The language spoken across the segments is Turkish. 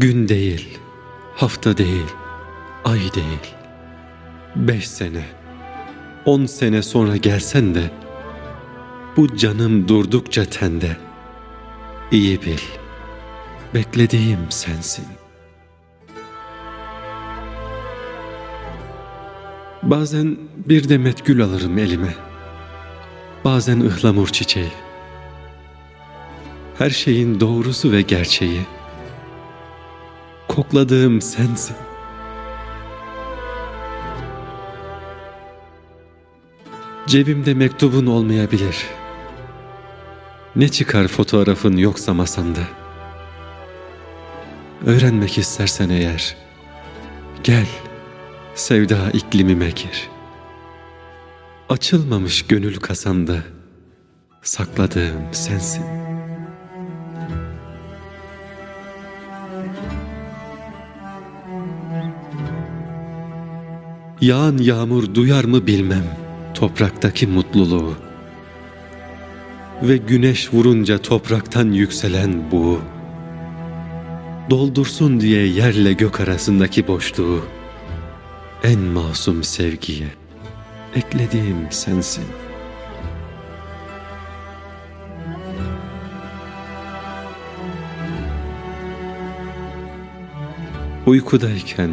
Gün değil, hafta değil, ay değil. Beş sene, on sene sonra gelsen de bu canım durdukça tende. İyi bil, beklediğim sensin. Bazen bir demet gül alırım elime. Bazen ıhlamur çiçeği. Her şeyin doğrusu ve gerçeği. Kokladığım sensin. Cebimde mektubun olmayabilir. Ne çıkar fotoğrafın yoksa masamda? Öğrenmek istersen eğer, gel sevda iklimime gir. Açılmamış gönül kasamda sakladığım sensin. Yağan yağmur duyar mı bilmem topraktaki mutluluğu. Ve güneş vurunca topraktan yükselen bu. Doldursun diye yerle gök arasındaki boşluğu. En masum sevgiye eklediğim sensin. Uykudayken,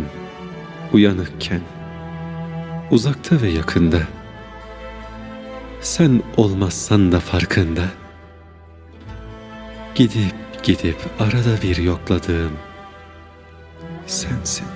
uyanıkken, uzakta ve yakında. Sen olmazsan da farkında. Gidip gidip arada bir yokladığım sensin.